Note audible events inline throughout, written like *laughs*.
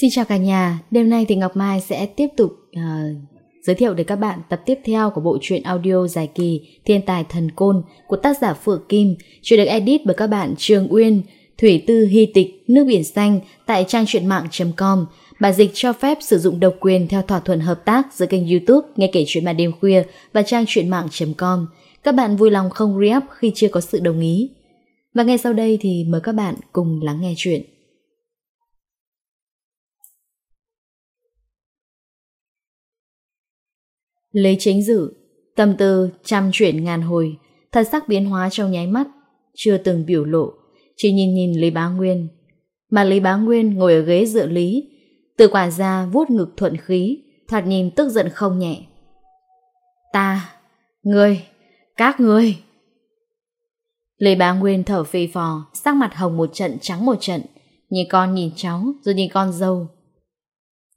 Xin chào cả nhà, đêm nay thì Ngọc Mai sẽ tiếp tục uh, giới thiệu đến các bạn tập tiếp theo của bộ truyện audio dài kỳ Thiên tài thần côn của tác giả Phượng Kim, truyện được edit bởi các bạn Trường Uyên, Thủy Tư Hy Tịch, Nước Biển Xanh tại trang truyện mạng.com. Bản dịch cho phép sử dụng độc quyền theo thỏa thuận hợp tác giữa kênh youtube Nghe Kể Chuyện màn Đêm Khuya và trang truyện mạng .com Các bạn vui lòng không re khi chưa có sự đồng ý. Và ngay sau đây thì mời các bạn cùng lắng nghe chuyện. Lấy chính dự, tâm tư trăm chuyển ngàn hồi, thật sắc biến hóa trong nháy mắt, chưa từng biểu lộ, chỉ nhìn nhìn Lý Bá Nguyên. Mà Lý Bá Nguyên ngồi ở ghế dựa Lý, từ quản gia vuốt ngực thuận khí, thoạt nhìn tức giận không nhẹ. Ta, ngươi, các ngươi. Lê Bá Nguyên thở phì phò, sắc mặt hồng một trận trắng một trận, nhìn con nhìn cháu rồi nhìn con dâu.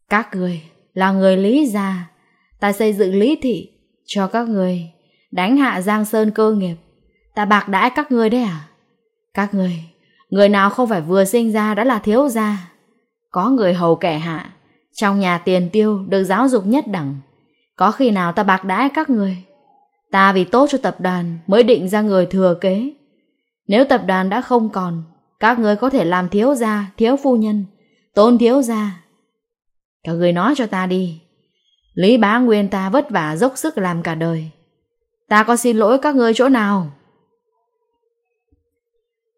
Các người là người lý gia, ta xây dựng lý thị cho các người đánh hạ Giang Sơn cơ nghiệp, ta bạc đãi các người đấy à? Các người người nào không phải vừa sinh ra đã là thiếu gia. Có người hầu kẻ hạ, trong nhà tiền tiêu được giáo dục nhất đẳng. Có khi nào ta bạc đãi các người? Ta vì tốt cho tập đoàn mới định ra người thừa kế. Nếu tập đoàn đã không còn, các người có thể làm thiếu gia, thiếu phu nhân, tôn thiếu gia. Các người nói cho ta đi. Lý bá nguyên ta vất vả dốc sức làm cả đời. Ta có xin lỗi các người chỗ nào?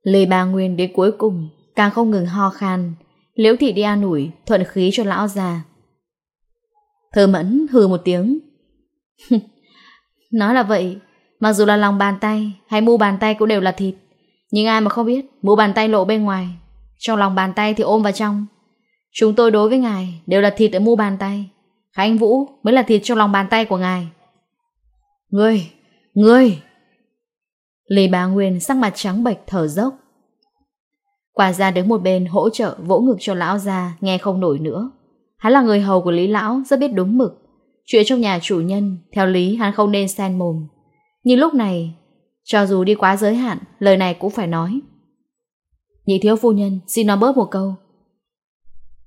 Lý bá nguyên đến cuối cùng càng không ngừng ho khan, Liễu thị đi an ủi, thuận khí cho lão già. Thơ mẫn hừ một tiếng. *laughs* Nói là vậy, mặc dù là lòng bàn tay hay mu bàn tay cũng đều là thịt. Nhưng ai mà không biết, mu bàn tay lộ bên ngoài, trong lòng bàn tay thì ôm vào trong. Chúng tôi đối với ngài đều là thịt ở mu bàn tay. Khánh Vũ mới là thịt trong lòng bàn tay của ngài. Ngươi, ngươi! Lý bá Nguyên sắc mặt trắng bệch thở dốc. Quả ra đứng một bên hỗ trợ vỗ ngực cho lão già nghe không nổi nữa. Hắn là người hầu của Lý Lão rất biết đúng mực. Chuyện trong nhà chủ nhân, theo lý hắn không nên sen mồm. Nhưng lúc này, cho dù đi quá giới hạn, lời này cũng phải nói. Nhị thiếu phu nhân, xin nói bớt một câu.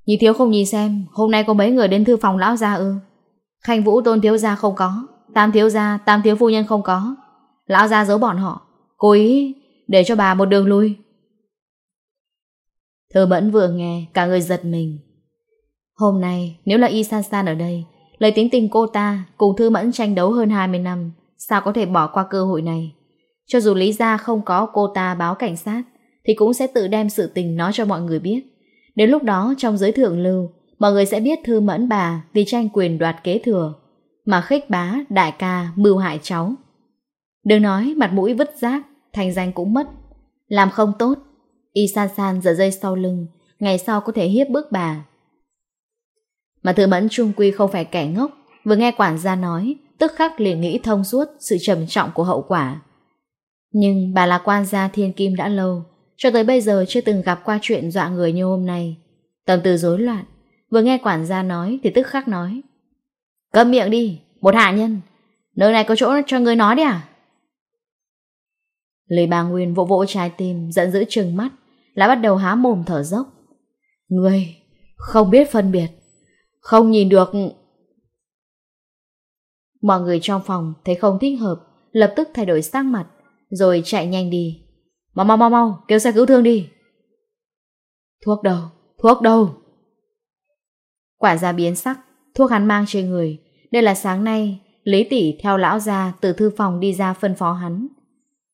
Nhị thiếu không nhìn xem, hôm nay có mấy người đến thư phòng lão gia ư. Khanh vũ tôn thiếu gia không có, tam thiếu gia, tam thiếu phu nhân không có. Lão gia giấu bọn họ, cố ý để cho bà một đường lui. Thư Mẫn vừa nghe, cả người giật mình. Hôm nay, nếu là Y San San ở đây, lời tính tình cô ta cùng Thư Mẫn tranh đấu hơn 20 năm, sao có thể bỏ qua cơ hội này? Cho dù lý ra không có cô ta báo cảnh sát, thì cũng sẽ tự đem sự tình nói cho mọi người biết. Đến lúc đó, trong giới thượng lưu, mọi người sẽ biết Thư Mẫn bà vì tranh quyền đoạt kế thừa, mà khích bá đại ca mưu hại cháu. Đừng nói mặt mũi vứt rác, thành danh cũng mất. Làm không tốt, Y san san giật dây sau lưng, Ngày sau có thể hiếp bước bà. Mà Thư Mẫn trung quy không phải kẻ ngốc, Vừa nghe quản gia nói, Tức khắc liền nghĩ thông suốt Sự trầm trọng của hậu quả. Nhưng bà là quan gia thiên kim đã lâu, Cho tới bây giờ chưa từng gặp qua chuyện dọa người như hôm nay. Tâm tư rối loạn, Vừa nghe quản gia nói thì tức khắc nói, Câm miệng đi, Một hạ nhân, Nơi này có chỗ cho người nói đi à? Lời bà Nguyên vỗ vỗ trái tim, Giận dữ trừng mắt lại bắt đầu há mồm thở dốc. Người không biết phân biệt, không nhìn được... Mọi người trong phòng thấy không thích hợp, lập tức thay đổi sắc mặt, rồi chạy nhanh đi. Mau mau mau mau, kêu xe cứu thương đi. Thuốc đâu, thuốc đâu? Quả ra biến sắc, thuốc hắn mang trên người. Đây là sáng nay, Lý Tỷ theo lão ra từ thư phòng đi ra phân phó hắn.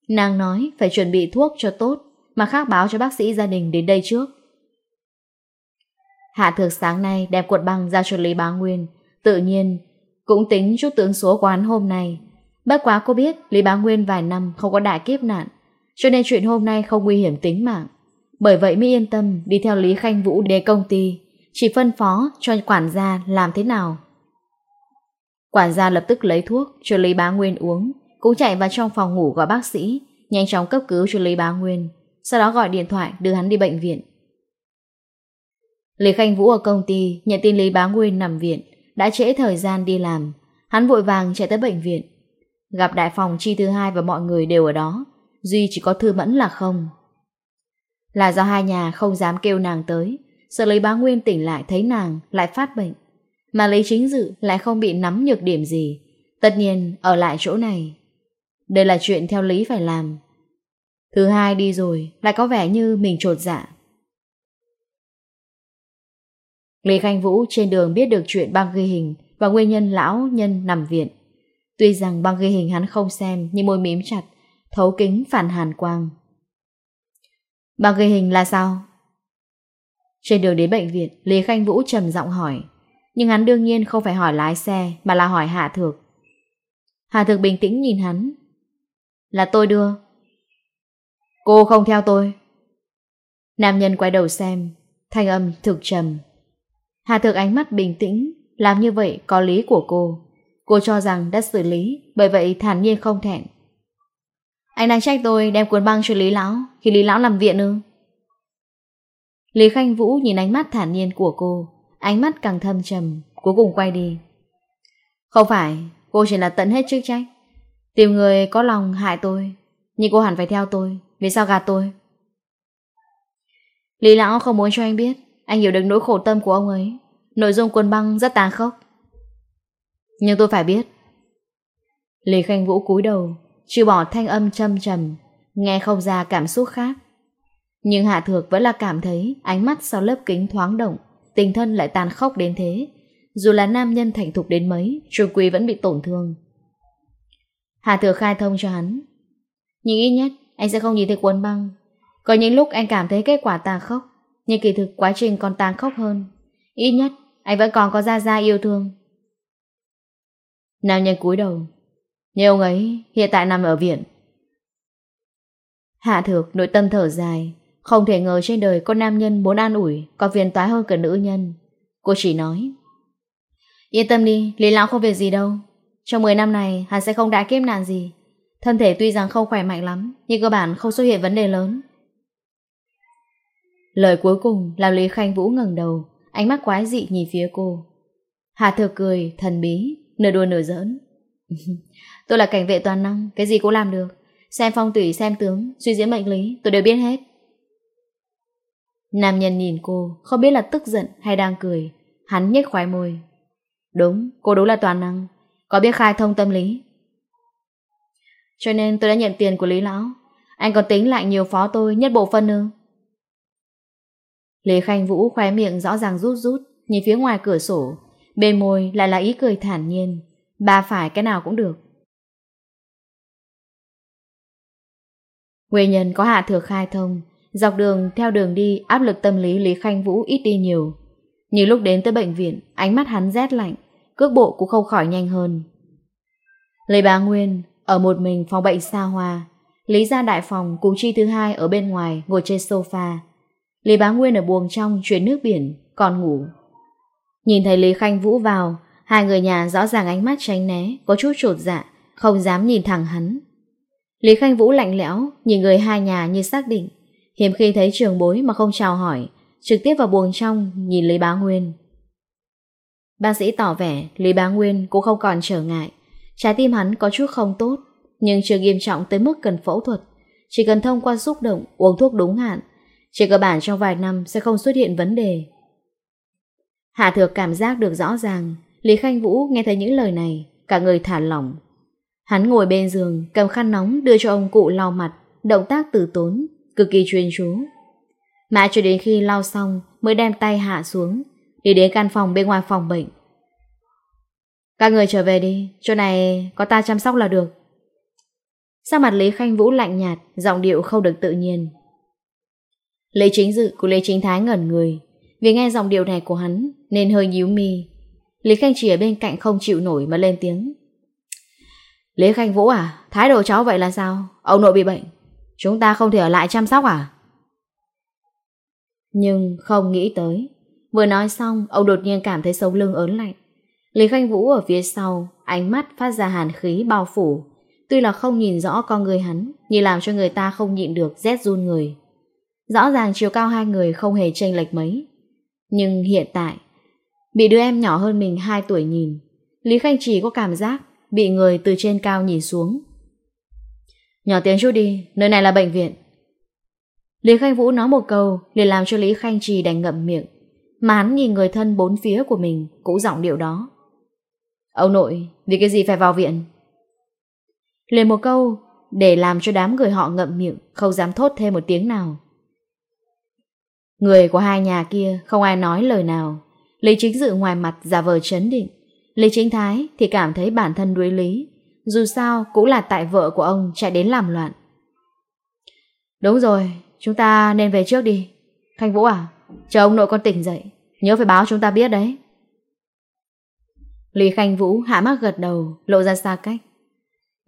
Nàng nói phải chuẩn bị thuốc cho tốt, mà khác báo cho bác sĩ gia đình đến đây trước. Hạ thược sáng nay đẹp cuộn băng ra cho Lý Bá Nguyên, tự nhiên cũng tính chút tướng số quán hôm nay. Bất quá cô biết Lý Bá Nguyên vài năm không có đại kiếp nạn, cho nên chuyện hôm nay không nguy hiểm tính mạng. Bởi vậy mới yên tâm đi theo Lý Khanh Vũ đến công ty, chỉ phân phó cho quản gia làm thế nào. Quản gia lập tức lấy thuốc cho Lý Bá Nguyên uống, cũng chạy vào trong phòng ngủ gọi bác sĩ, nhanh chóng cấp cứu cho Lý Bá Nguyên sau đó gọi điện thoại đưa hắn đi bệnh viện. Lý Khanh Vũ ở công ty nhận tin Lý Bá Nguyên nằm viện, đã trễ thời gian đi làm, hắn vội vàng chạy tới bệnh viện. Gặp đại phòng chi thứ hai và mọi người đều ở đó, Duy chỉ có thư mẫn là không. Là do hai nhà không dám kêu nàng tới, sợ Lý Bá Nguyên tỉnh lại thấy nàng lại phát bệnh, mà Lý Chính Dự lại không bị nắm nhược điểm gì, tất nhiên ở lại chỗ này. Đây là chuyện theo lý phải làm, Thứ hai đi rồi, lại có vẻ như mình trột dạ. lê Khanh Vũ trên đường biết được chuyện băng ghi hình và nguyên nhân lão nhân nằm viện. Tuy rằng băng ghi hình hắn không xem nhưng môi mím chặt, thấu kính phản hàn quang. Băng ghi hình là sao? Trên đường đến bệnh viện, lê Khanh Vũ trầm giọng hỏi. Nhưng hắn đương nhiên không phải hỏi lái xe mà là hỏi Hạ Thược. Hà Thược bình tĩnh nhìn hắn. Là tôi đưa. Cô không theo tôi. Nam nhân quay đầu xem, Thanh âm thực trầm. Hà thực ánh mắt bình tĩnh, Làm như vậy có lý của cô. Cô cho rằng đã xử lý, Bởi vậy thản nhiên không thẹn. Anh đang trách tôi đem cuốn băng cho Lý Lão, Khi Lý Lão nằm viện ư? Lý Khanh Vũ nhìn ánh mắt thản nhiên của cô, Ánh mắt càng thâm trầm, Cuối cùng quay đi. Không phải, Cô chỉ là tận hết chức trách. Tìm người có lòng hại tôi, Nhưng cô hẳn phải theo tôi. Vì sao gạt tôi? Lý lão không muốn cho anh biết. Anh hiểu được nỗi khổ tâm của ông ấy. Nội dung quân băng rất tàn khốc. Nhưng tôi phải biết. Lý Khanh Vũ cúi đầu Chịu bỏ thanh âm châm trầm, Nghe không ra cảm xúc khác. Nhưng Hạ Thược vẫn là cảm thấy Ánh mắt sau lớp kính thoáng động, Tình thân lại tàn khốc đến thế. Dù là nam nhân thành thục đến mấy Trung Quy vẫn bị tổn thương. Hạ Thược khai thông cho hắn. Nhưng ít nhất anh sẽ không nhìn thấy cuốn băng. Có những lúc anh cảm thấy kết quả tàn khốc Nhưng kỳ thực quá trình còn tàn khốc hơn. Ít nhất anh vẫn còn có Gia Gia yêu thương. Nam nhân cúi đầu. Nhưng ông ấy hiện tại nằm ở viện. Hạ thược nội tâm thở dài. Không thể ngờ trên đời có nam nhân muốn an ủi Còn phiền toái hơn cả nữ nhân. Cô chỉ nói. Yên tâm đi, Lý Lão không việc gì đâu. Trong 10 năm này hắn sẽ không đã kiếp nạn gì. Thân thể tuy rằng không khỏe mạnh lắm, nhưng cơ bản không xuất hiện vấn đề lớn. Lời cuối cùng là Lý Khanh Vũ ngẩng đầu, ánh mắt quái dị nhìn phía cô. Hà thừa cười, thần bí, nửa đùa nửa giỡn. *laughs* tôi là cảnh vệ toàn năng, cái gì cũng làm được. Xem phong tủy, xem tướng, suy diễn mệnh lý, tôi đều biết hết. Nam nhân nhìn cô, không biết là tức giận hay đang cười. Hắn nhếch khoái môi. Đúng, cô đúng là toàn năng. Có biết khai thông tâm lý, cho nên tôi đã nhận tiền của Lý Lão. Anh còn tính lại nhiều phó tôi, nhất bộ phân ư Lý Khanh Vũ khóe miệng rõ ràng rút rút, Nhìn phía ngoài cửa sổ. Bên môi lại là ý cười thản nhiên. Bà phải cái nào cũng được. Nguyên nhân có hạ thừa khai thông. Dọc đường, theo đường đi, Áp lực tâm lý Lý Khanh Vũ ít đi nhiều. Nhưng lúc đến tới bệnh viện, Ánh mắt hắn rét lạnh, Cước bộ cũng không khỏi nhanh hơn. Lấy bà Nguyên ở một mình phòng bệnh xa hoa, Lý ra đại phòng cùng chi thứ hai ở bên ngoài ngồi trên sofa. Lý bá Nguyên ở buồng trong chuyến nước biển, còn ngủ. Nhìn thấy Lý Khanh Vũ vào, hai người nhà rõ ràng ánh mắt tránh né, có chút trột dạ, không dám nhìn thẳng hắn. Lý Khanh Vũ lạnh lẽo, nhìn người hai nhà như xác định, hiếm khi thấy trường bối mà không chào hỏi, trực tiếp vào buồng trong nhìn Lý Bá Nguyên. Bác sĩ tỏ vẻ Lý Bá Nguyên cũng không còn trở ngại, Trái tim hắn có chút không tốt, nhưng chưa nghiêm trọng tới mức cần phẫu thuật. Chỉ cần thông qua xúc động, uống thuốc đúng hạn. Trên cơ bản trong vài năm sẽ không xuất hiện vấn đề. Hạ Thược cảm giác được rõ ràng, Lý Khanh Vũ nghe thấy những lời này, cả người thả lỏng. Hắn ngồi bên giường, cầm khăn nóng đưa cho ông cụ lau mặt, động tác từ tốn, cực kỳ chuyên chú. Mãi cho đến khi lau xong mới đem tay hạ xuống, đi đến căn phòng bên ngoài phòng bệnh, các người trở về đi, chỗ này có ta chăm sóc là được. Sao mặt Lý Khanh Vũ lạnh nhạt, giọng điệu không được tự nhiên. Lê Chính Dự của Lê Chính Thái ngẩn người, vì nghe giọng điệu này của hắn nên hơi nhíu mi. Lý Khanh chỉ ở bên cạnh không chịu nổi mà lên tiếng. Lý Khanh Vũ à, thái độ cháu vậy là sao? Ông nội bị bệnh, chúng ta không thể ở lại chăm sóc à? Nhưng không nghĩ tới, vừa nói xong ông đột nhiên cảm thấy sống lưng ớn lạnh. Lý Khanh Vũ ở phía sau, ánh mắt phát ra hàn khí bao phủ. Tuy là không nhìn rõ con người hắn, nhưng làm cho người ta không nhịn được rét run người. Rõ ràng chiều cao hai người không hề chênh lệch mấy. Nhưng hiện tại, bị đứa em nhỏ hơn mình 2 tuổi nhìn, Lý Khanh chỉ có cảm giác bị người từ trên cao nhìn xuống. Nhỏ tiếng chút đi, nơi này là bệnh viện. Lý Khanh Vũ nói một câu liền làm cho Lý Khanh Trì đành ngậm miệng. Mà nhìn người thân bốn phía của mình cũng giọng điệu đó. Ông nội, vì cái gì phải vào viện? Lời một câu để làm cho đám người họ ngậm miệng, không dám thốt thêm một tiếng nào. Người của hai nhà kia không ai nói lời nào. Lý Chính Dự ngoài mặt giả vờ chấn định. Lý Chính Thái thì cảm thấy bản thân đuối lý. Dù sao cũng là tại vợ của ông chạy đến làm loạn. Đúng rồi, chúng ta nên về trước đi. Khanh Vũ à, chờ ông nội con tỉnh dậy. Nhớ phải báo chúng ta biết đấy. Lý Khanh Vũ hạ mắt gật đầu, lộ ra xa cách.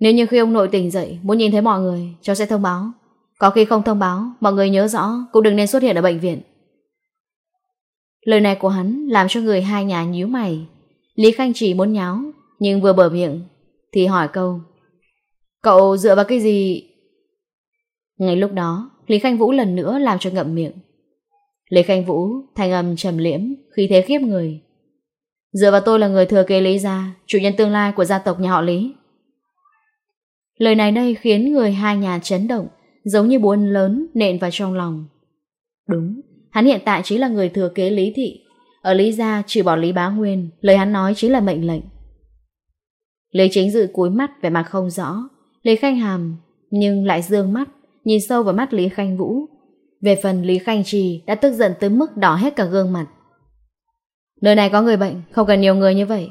Nếu như khi ông nội tỉnh dậy, muốn nhìn thấy mọi người, cháu sẽ thông báo. Có khi không thông báo, mọi người nhớ rõ, cũng đừng nên xuất hiện ở bệnh viện. Lời này của hắn làm cho người hai nhà nhíu mày. Lý Khanh chỉ muốn nháo, nhưng vừa bở miệng, thì hỏi câu. Cậu dựa vào cái gì? Ngay lúc đó, Lý Khanh Vũ lần nữa làm cho ngậm miệng. Lý Khanh Vũ, thanh âm trầm liễm, khi thế khiếp người. Dựa vào tôi là người thừa kế Lý gia, chủ nhân tương lai của gia tộc nhà họ Lý. Lời này đây khiến người hai nhà chấn động, giống như bố lớn nện vào trong lòng. Đúng, hắn hiện tại chính là người thừa kế Lý Thị. Ở Lý gia chỉ bỏ Lý Bá Nguyên, lời hắn nói chính là mệnh lệnh. Lý chính dự cúi mắt về mặt không rõ, Lý Khanh Hàm nhưng lại dương mắt, nhìn sâu vào mắt Lý Khanh Vũ. Về phần Lý Khanh Trì đã tức giận tới mức đỏ hết cả gương mặt. Nơi này có người bệnh, không cần nhiều người như vậy.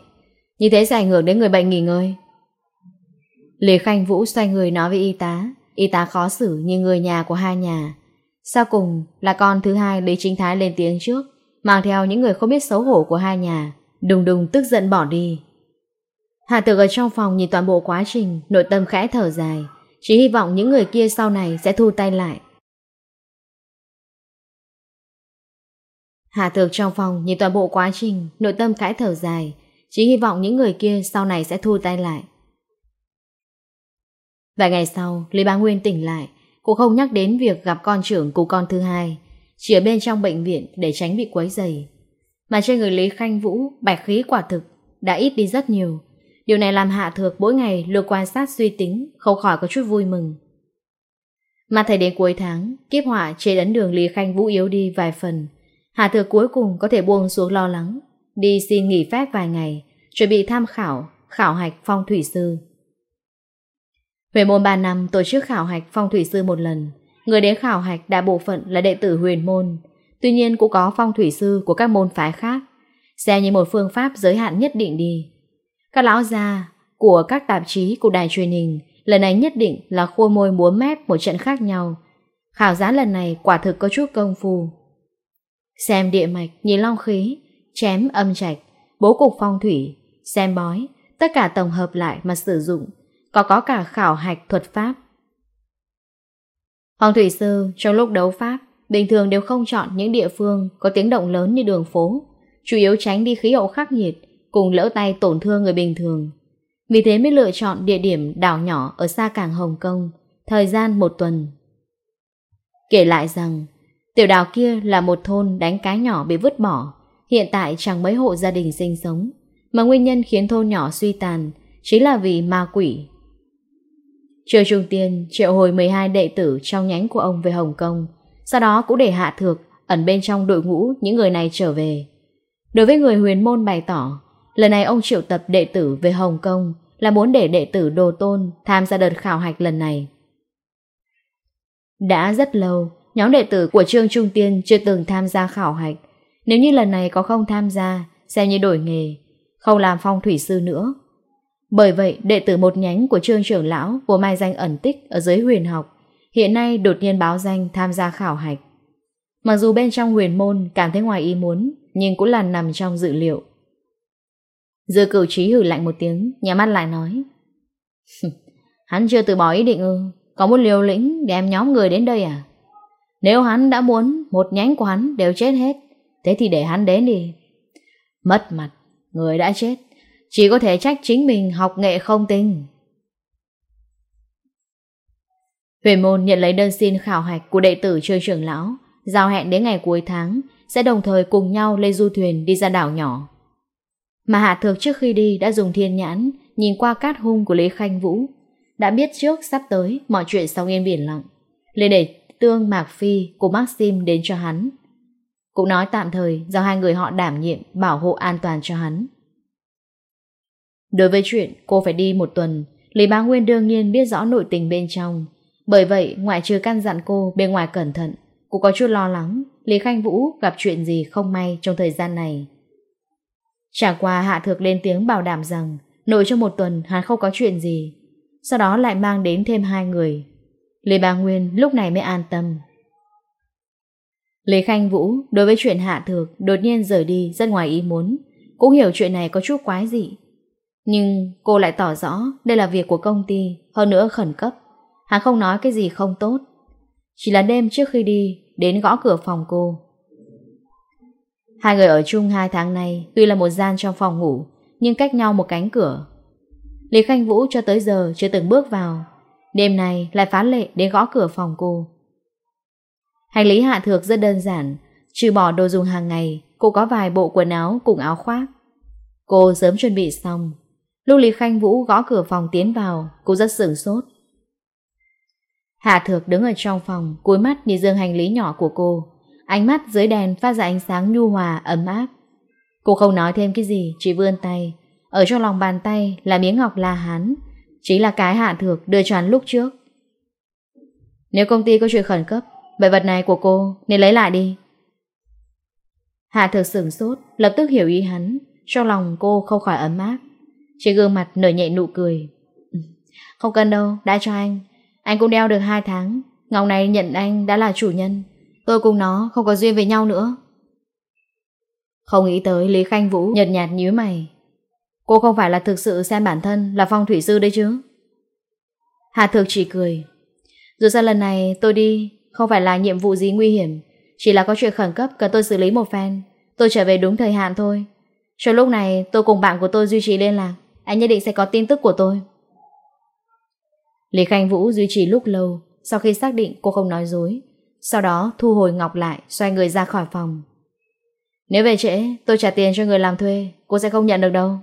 Như thế sẽ ảnh hưởng đến người bệnh nghỉ ngơi. Lý Khanh Vũ xoay người nói với y tá. Y tá khó xử như người nhà của hai nhà. Sau cùng là con thứ hai Lý Chính Thái lên tiếng trước, mang theo những người không biết xấu hổ của hai nhà. Đùng đùng tức giận bỏ đi. Hạ Tử ở trong phòng nhìn toàn bộ quá trình, nội tâm khẽ thở dài. Chỉ hy vọng những người kia sau này sẽ thu tay lại, Hạ Thược trong phòng nhìn toàn bộ quá trình, nội tâm cãi thở dài, chỉ hy vọng những người kia sau này sẽ thu tay lại. Vài ngày sau, Lý Bá Nguyên tỉnh lại, cô không nhắc đến việc gặp con trưởng của con thứ hai, chỉ ở bên trong bệnh viện để tránh bị quấy dày. Mà trên người Lý Khanh Vũ, bạch khí quả thực, đã ít đi rất nhiều. Điều này làm Hạ Thược mỗi ngày lừa quan sát suy tính, không khỏi có chút vui mừng. Mà thời đến cuối tháng, kiếp họa chế ấn đường Lý Khanh Vũ yếu đi vài phần, Hạ Thừa cuối cùng có thể buông xuống lo lắng, đi xin nghỉ phép vài ngày, chuẩn bị tham khảo, khảo hạch phong thủy sư. Huyền môn 3 năm tổ chức khảo hạch phong thủy sư một lần, người đến khảo hạch đại bộ phận là đệ tử huyền môn, tuy nhiên cũng có phong thủy sư của các môn phái khác, xem như một phương pháp giới hạn nhất định đi. Các lão gia của các tạp chí của đài truyền hình lần này nhất định là khua môi múa mép một trận khác nhau. Khảo giá lần này quả thực có chút công phu. Xem địa mạch, nhìn long khí, chém âm trạch, bố cục phong thủy, xem bói, tất cả tổng hợp lại mà sử dụng, có có cả khảo hạch thuật pháp. Phong thủy sư trong lúc đấu pháp, bình thường đều không chọn những địa phương có tiếng động lớn như đường phố, chủ yếu tránh đi khí hậu khắc nghiệt, cùng lỡ tay tổn thương người bình thường. Vì thế mới lựa chọn địa điểm đảo nhỏ ở xa cảng Hồng Kông, thời gian một tuần. Kể lại rằng, Tiểu đảo kia là một thôn đánh cá nhỏ bị vứt bỏ, hiện tại chẳng mấy hộ gia đình sinh sống, mà nguyên nhân khiến thôn nhỏ suy tàn chính là vì ma quỷ. Triều Trung Tiên triệu hồi 12 đệ tử trong nhánh của ông về Hồng Kông, sau đó cũng để hạ thược ẩn bên trong đội ngũ những người này trở về. Đối với người huyền môn bày tỏ, lần này ông triệu tập đệ tử về Hồng Kông là muốn để đệ tử Đồ Tôn tham gia đợt khảo hạch lần này. Đã rất lâu, Nhóm đệ tử của Trương Trung Tiên chưa từng tham gia khảo hạch. Nếu như lần này có không tham gia, xem như đổi nghề, không làm phong thủy sư nữa. Bởi vậy, đệ tử một nhánh của Trương Trưởng Lão vốn mai danh ẩn tích ở dưới huyền học, hiện nay đột nhiên báo danh tham gia khảo hạch. Mặc dù bên trong huyền môn cảm thấy ngoài ý muốn, nhưng cũng là nằm trong dự liệu. Dư cửu trí hử lạnh một tiếng, nhà mắt lại nói. Hắn chưa từ bỏ ý định ư, có một liều lĩnh đem nhóm người đến đây à? Nếu hắn đã muốn một nhánh của hắn đều chết hết, thế thì để hắn đến đi. Mất mặt, người đã chết, chỉ có thể trách chính mình học nghệ không tinh. Huyền môn nhận lấy đơn xin khảo hạch của đệ tử chơi trưởng lão, giao hẹn đến ngày cuối tháng, sẽ đồng thời cùng nhau lên du thuyền đi ra đảo nhỏ. Mà Hạ Thược trước khi đi đã dùng thiên nhãn, nhìn qua cát hung của Lý Khanh Vũ, đã biết trước sắp tới mọi chuyện sau yên biển lặng, lên để Tương Mạc Phi của Maxim đến cho hắn. Cũng nói tạm thời do hai người họ đảm nhiệm bảo hộ an toàn cho hắn. Đối với chuyện cô phải đi một tuần, Lý Bá Nguyên đương nhiên biết rõ nội tình bên trong. Bởi vậy, ngoại trừ căn dặn cô bên ngoài cẩn thận, cô có chút lo lắng Lý Khanh Vũ gặp chuyện gì không may trong thời gian này. Trả qua Hạ Thược lên tiếng bảo đảm rằng nội trong một tuần hắn không có chuyện gì. Sau đó lại mang đến thêm hai người Lê Bá Nguyên lúc này mới an tâm. Lê Khanh Vũ đối với chuyện Hạ Thược đột nhiên rời đi rất ngoài ý muốn, cũng hiểu chuyện này có chút quái dị. Nhưng cô lại tỏ rõ đây là việc của công ty, hơn nữa khẩn cấp. Hắn không nói cái gì không tốt. Chỉ là đêm trước khi đi, đến gõ cửa phòng cô. Hai người ở chung hai tháng nay, tuy là một gian trong phòng ngủ, nhưng cách nhau một cánh cửa. Lý Khanh Vũ cho tới giờ chưa từng bước vào, Đêm này lại phá lệ đến gõ cửa phòng cô. Hành lý hạ thược rất đơn giản, trừ bỏ đồ dùng hàng ngày, cô có vài bộ quần áo cùng áo khoác. Cô sớm chuẩn bị xong. lưu Lý Khanh Vũ gõ cửa phòng tiến vào, cô rất sửng sốt. Hạ thược đứng ở trong phòng, cúi mắt nhìn dương hành lý nhỏ của cô. Ánh mắt dưới đèn phát ra ánh sáng nhu hòa, ấm áp. Cô không nói thêm cái gì, chỉ vươn tay. Ở trong lòng bàn tay là miếng ngọc la hán, Chính là cái Hạ Thược đưa cho hắn lúc trước. Nếu công ty có chuyện khẩn cấp Vậy vật này của cô nên lấy lại đi. Hạ Thược sửng sốt Lập tức hiểu ý hắn. Trong lòng cô không khỏi ấm áp. Trên gương mặt nở nhẹ nụ cười. *laughs* Không cần đâu, đã cho anh. Anh cũng đeo được 2 tháng. Ngọc này nhận anh đã là chủ nhân. Tôi cùng nó không có duyên với nhau nữa. Không nghĩ tới Lý Khanh Vũ nhật nhạt nhíu mày. Cô không phải là thực sự xem bản thân là phong thủy sư đấy chứ? Hà Thược chỉ cười. Dù sao lần này tôi đi Không phải là nhiệm vụ gì nguy hiểm. Chỉ là có chuyện khẩn cấp cần tôi xử lý một phen. Tôi trở về đúng thời hạn thôi. Cho lúc này tôi cùng bạn của tôi duy trì liên lạc. Anh nhất định sẽ có tin tức của tôi. Lý Khanh Vũ duy trì lúc lâu. Sau khi xác định cô không nói dối, Sau đó thu hồi Ngọc lại, Xoay người ra khỏi phòng. Nếu về trễ, tôi trả tiền cho người làm thuê. Cô sẽ không nhận được đâu.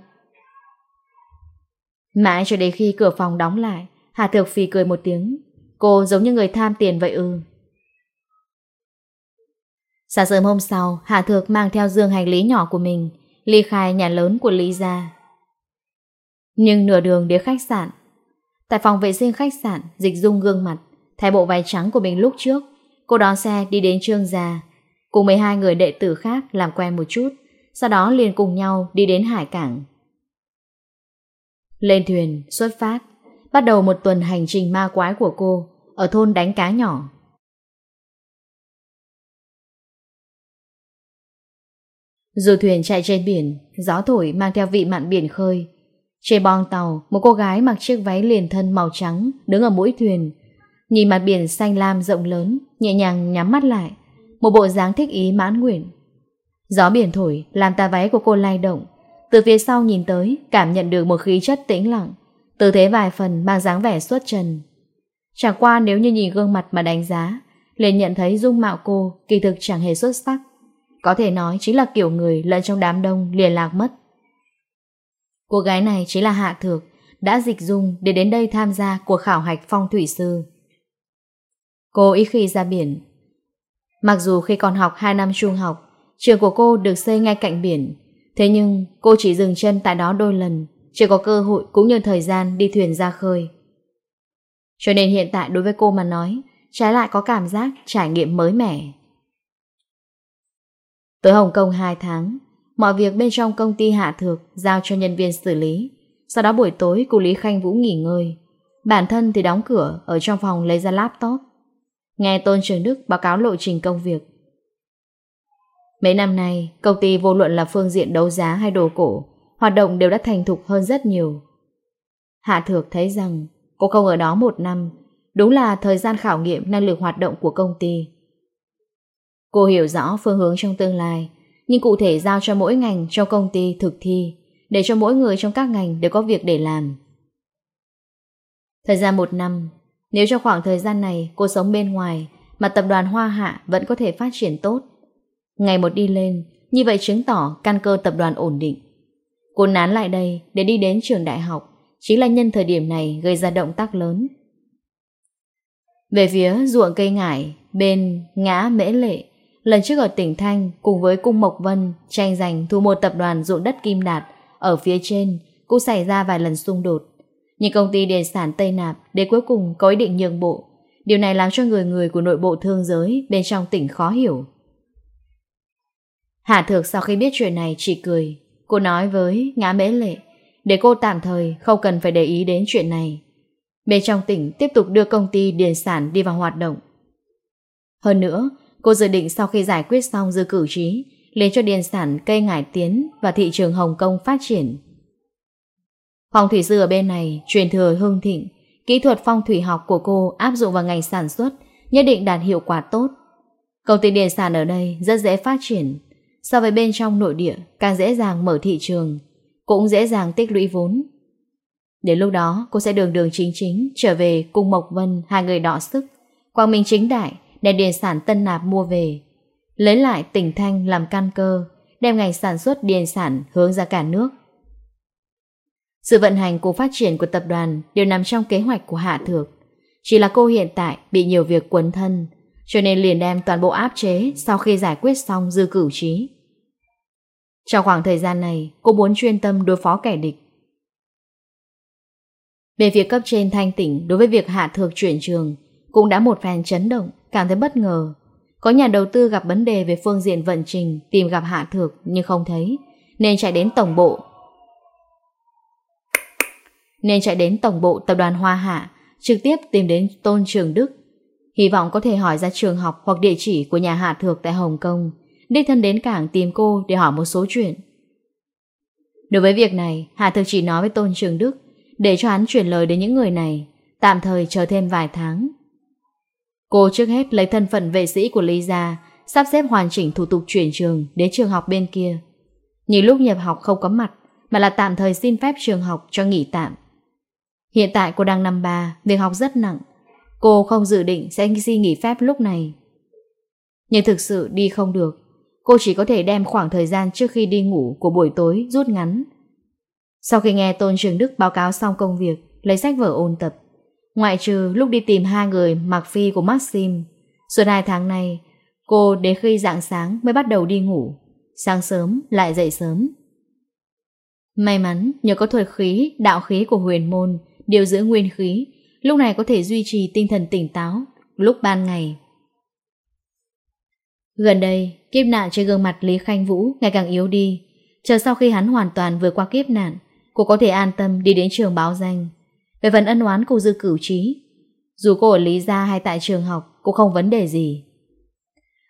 Mãi cho đến khi cửa phòng đóng lại, Hà Thược Phi cười một tiếng. Cô giống như người tham tiền vậy ư. Sáng sớm hôm sau, Hà Thược mang theo dương hành lý nhỏ của mình, ly khai nhà lớn của Lý Gia. Nhưng nửa đường đến khách sạn, tại phòng vệ sinh khách sạn, dịch dung gương mặt, thay bộ váy trắng của mình lúc trước, cô đón xe đi đến Trương Gia, cùng 12 người đệ tử khác làm quen một chút, sau đó liền cùng nhau đi đến hải cảng. Lên thuyền, xuất phát, bắt đầu một tuần hành trình ma quái của cô ở thôn đánh cá nhỏ. Dù thuyền chạy trên biển, gió thổi mang theo vị mặn biển khơi. Trên bong tàu, một cô gái mặc chiếc váy liền thân màu trắng đứng ở mũi thuyền. Nhìn mặt biển xanh lam rộng lớn, nhẹ nhàng nhắm mắt lại. Một bộ dáng thích ý mãn nguyện. Gió biển thổi làm tà váy của cô lay động, từ phía sau nhìn tới, cảm nhận được một khí chất tĩnh lặng, tư thế vài phần mang dáng vẻ xuất trần. Chẳng qua nếu như nhìn gương mặt mà đánh giá, liền nhận thấy dung mạo cô kỳ thực chẳng hề xuất sắc. Có thể nói chính là kiểu người lẫn trong đám đông liền lạc mất. Cô gái này chính là Hạ Thược, đã dịch dung để đến đây tham gia cuộc khảo hạch phong thủy sư. Cô ít khi ra biển. Mặc dù khi còn học 2 năm trung học, trường của cô được xây ngay cạnh biển, Thế nhưng cô chỉ dừng chân tại đó đôi lần, chỉ có cơ hội cũng như thời gian đi thuyền ra khơi. Cho nên hiện tại đối với cô mà nói, trái lại có cảm giác trải nghiệm mới mẻ. Tới Hồng Kông 2 tháng, mọi việc bên trong công ty Hạ Thược giao cho nhân viên xử lý. Sau đó buổi tối cô Lý Khanh Vũ nghỉ ngơi. Bản thân thì đóng cửa ở trong phòng lấy ra laptop. Nghe Tôn Trường Đức báo cáo lộ trình công việc, Mấy năm nay, công ty vô luận là phương diện đấu giá hay đồ cổ, hoạt động đều đã thành thục hơn rất nhiều. Hạ Thược thấy rằng cô không ở đó một năm, đúng là thời gian khảo nghiệm năng lực hoạt động của công ty. Cô hiểu rõ phương hướng trong tương lai, nhưng cụ thể giao cho mỗi ngành trong công ty thực thi, để cho mỗi người trong các ngành đều có việc để làm. Thời gian một năm, nếu cho khoảng thời gian này cô sống bên ngoài mà tập đoàn Hoa Hạ vẫn có thể phát triển tốt, Ngày một đi lên, như vậy chứng tỏ căn cơ tập đoàn ổn định. Cô nán lại đây để đi đến trường đại học, chính là nhân thời điểm này gây ra động tác lớn. Về phía ruộng cây ngải, bên ngã mễ lệ, lần trước ở tỉnh Thanh cùng với cung Mộc Vân tranh giành thu một tập đoàn ruộng đất Kim Đạt ở phía trên cũng xảy ra vài lần xung đột. Nhưng công ty đền sản Tây Nạp để cuối cùng có ý định nhường bộ. Điều này làm cho người người của nội bộ thương giới bên trong tỉnh khó hiểu. Hà Thược sau khi biết chuyện này chỉ cười. Cô nói với Ngã Mễ Lệ để cô tạm thời không cần phải để ý đến chuyện này. Bên trong tỉnh tiếp tục đưa công ty Điền Sản đi vào hoạt động. Hơn nữa, cô dự định sau khi giải quyết xong dư cử trí, lên cho Điền Sản cây ngải tiến và thị trường Hồng Kông phát triển. Phong thủy sư ở bên này truyền thừa hương thịnh, kỹ thuật phong thủy học của cô áp dụng vào ngành sản xuất nhất định đạt hiệu quả tốt. Công ty Điền Sản ở đây rất dễ phát triển, so với bên trong nội địa càng dễ dàng mở thị trường, cũng dễ dàng tích lũy vốn. Đến lúc đó, cô sẽ đường đường chính chính trở về cùng Mộc Vân hai người đọ sức, Quang Minh chính đại để điền sản Tân Nạp mua về, lấy lại tỉnh Thanh làm căn cơ, đem ngành sản xuất điền sản hướng ra cả nước. Sự vận hành của phát triển của tập đoàn đều nằm trong kế hoạch của Hạ Thược. Chỉ là cô hiện tại bị nhiều việc quấn thân, cho nên liền đem toàn bộ áp chế sau khi giải quyết xong dư cửu trí. Trong khoảng thời gian này, cô muốn chuyên tâm đối phó kẻ địch. Về phía cấp trên thanh tỉnh đối với việc hạ thược chuyển trường, cũng đã một phen chấn động, cảm thấy bất ngờ. Có nhà đầu tư gặp vấn đề về phương diện vận trình tìm gặp hạ thược nhưng không thấy, nên chạy đến tổng bộ. Nên chạy đến tổng bộ tập đoàn Hoa Hạ, trực tiếp tìm đến Tôn Trường Đức Hy vọng có thể hỏi ra trường học hoặc địa chỉ của nhà Hạ Thược tại Hồng Kông. Đích thân đến cảng tìm cô để hỏi một số chuyện. Đối với việc này, Hạ Thược chỉ nói với Tôn Trường Đức để cho hắn chuyển lời đến những người này, tạm thời chờ thêm vài tháng. Cô trước hết lấy thân phận vệ sĩ của Lý ra, sắp xếp hoàn chỉnh thủ tục chuyển trường đến trường học bên kia. Nhìn lúc nhập học không có mặt, mà là tạm thời xin phép trường học cho nghỉ tạm. Hiện tại cô đang năm ba, việc học rất nặng, Cô không dự định sẽ xin nghỉ phép lúc này. Nhưng thực sự đi không được. Cô chỉ có thể đem khoảng thời gian trước khi đi ngủ của buổi tối rút ngắn. Sau khi nghe Tôn Trường Đức báo cáo xong công việc, lấy sách vở ôn tập. Ngoại trừ lúc đi tìm hai người mặc phi của Maxim. Suốt hai tháng này, cô đến khi rạng sáng mới bắt đầu đi ngủ. Sáng sớm lại dậy sớm. May mắn nhờ có thuật khí, đạo khí của huyền môn, điều giữ nguyên khí lúc này có thể duy trì tinh thần tỉnh táo lúc ban ngày. Gần đây, kiếp nạn trên gương mặt Lý Khanh Vũ ngày càng yếu đi. Chờ sau khi hắn hoàn toàn vượt qua kiếp nạn, cô có thể an tâm đi đến trường báo danh. Về phần ân oán cô dư cửu trí, dù cô ở Lý Gia hay tại trường học, cũng không vấn đề gì.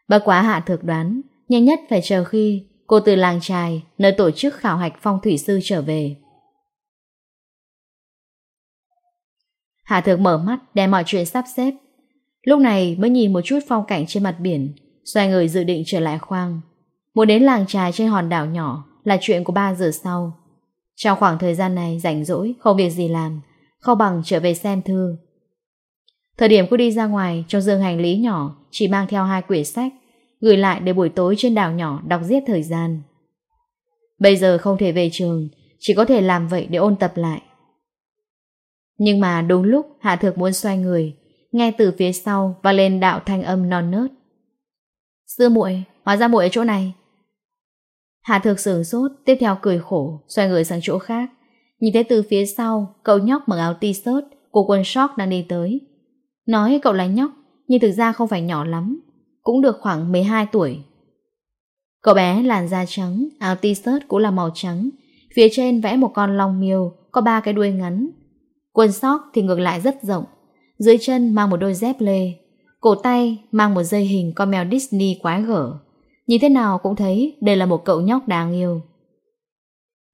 Bất quá hạ thực đoán, nhanh nhất phải chờ khi cô từ làng trài, nơi tổ chức khảo hạch phong thủy sư trở về. Hà Thượng mở mắt để mọi chuyện sắp xếp. Lúc này mới nhìn một chút phong cảnh trên mặt biển, xoay người dự định trở lại khoang. Muốn đến làng trài trên hòn đảo nhỏ là chuyện của 3 giờ sau. Trong khoảng thời gian này rảnh rỗi, không việc gì làm, không bằng trở về xem thư. Thời điểm cô đi ra ngoài, trong dương hành lý nhỏ chỉ mang theo hai quyển sách, gửi lại để buổi tối trên đảo nhỏ đọc giết thời gian. Bây giờ không thể về trường, chỉ có thể làm vậy để ôn tập lại. Nhưng mà đúng lúc Hạ Thược muốn xoay người, nghe từ phía sau và lên đạo thanh âm non nớt. Sư muội, hóa ra muội ở chỗ này. Hạ Thược sửng sốt, tiếp theo cười khổ, xoay người sang chỗ khác. Nhìn thấy từ phía sau, cậu nhóc mặc áo t-shirt của quần short đang đi tới. Nói cậu là nhóc, nhưng thực ra không phải nhỏ lắm, cũng được khoảng 12 tuổi. Cậu bé làn da trắng, áo t-shirt cũng là màu trắng, phía trên vẽ một con long miêu có ba cái đuôi ngắn, Quần sóc thì ngược lại rất rộng. Dưới chân mang một đôi dép lê Cổ tay mang một dây hình con mèo Disney quái gở. Nhìn thế nào cũng thấy đây là một cậu nhóc đáng yêu.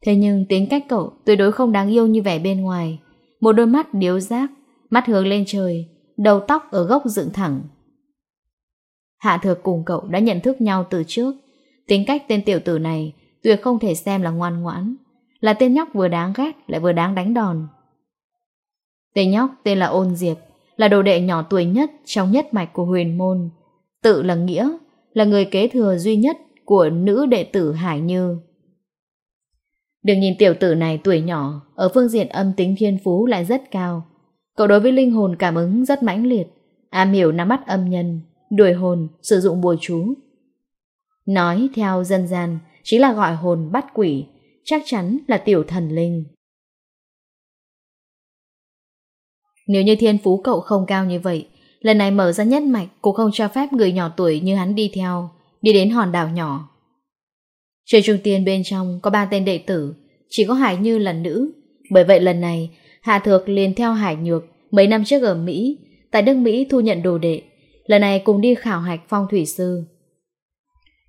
Thế nhưng tính cách cậu tuyệt đối không đáng yêu như vẻ bên ngoài. Một đôi mắt điếu rác Mắt hướng lên trời Đầu tóc ở gốc dựng thẳng. Hạ thược cùng cậu đã nhận thức nhau từ trước. Tính cách tên tiểu tử này tuyệt không thể xem là ngoan ngoãn, là tên nhóc vừa đáng ghét lại vừa đáng đánh đòn. Tên nhóc tên là Ôn Diệp, là đồ đệ nhỏ tuổi nhất trong nhất mạch của huyền môn. Tự là Nghĩa, là người kế thừa duy nhất của nữ đệ tử Hải Như. Đừng nhìn tiểu tử này tuổi nhỏ, ở phương diện âm tính thiên phú lại rất cao. Cậu đối với linh hồn cảm ứng rất mãnh liệt, am hiểu nắm bắt âm nhân, đuổi hồn, sử dụng bùa chú. Nói theo dân gian, chính là gọi hồn bắt quỷ, chắc chắn là tiểu thần linh. Nếu như thiên phú cậu không cao như vậy, lần này mở ra nhất mạch cũng không cho phép người nhỏ tuổi như hắn đi theo, đi đến hòn đảo nhỏ. Trời trung tiên bên trong có ba tên đệ tử, chỉ có Hải Như là nữ. Bởi vậy lần này, Hạ Thược liền theo Hải Nhược mấy năm trước ở Mỹ, tại nước Mỹ thu nhận đồ đệ, lần này cùng đi khảo hạch phong thủy sư.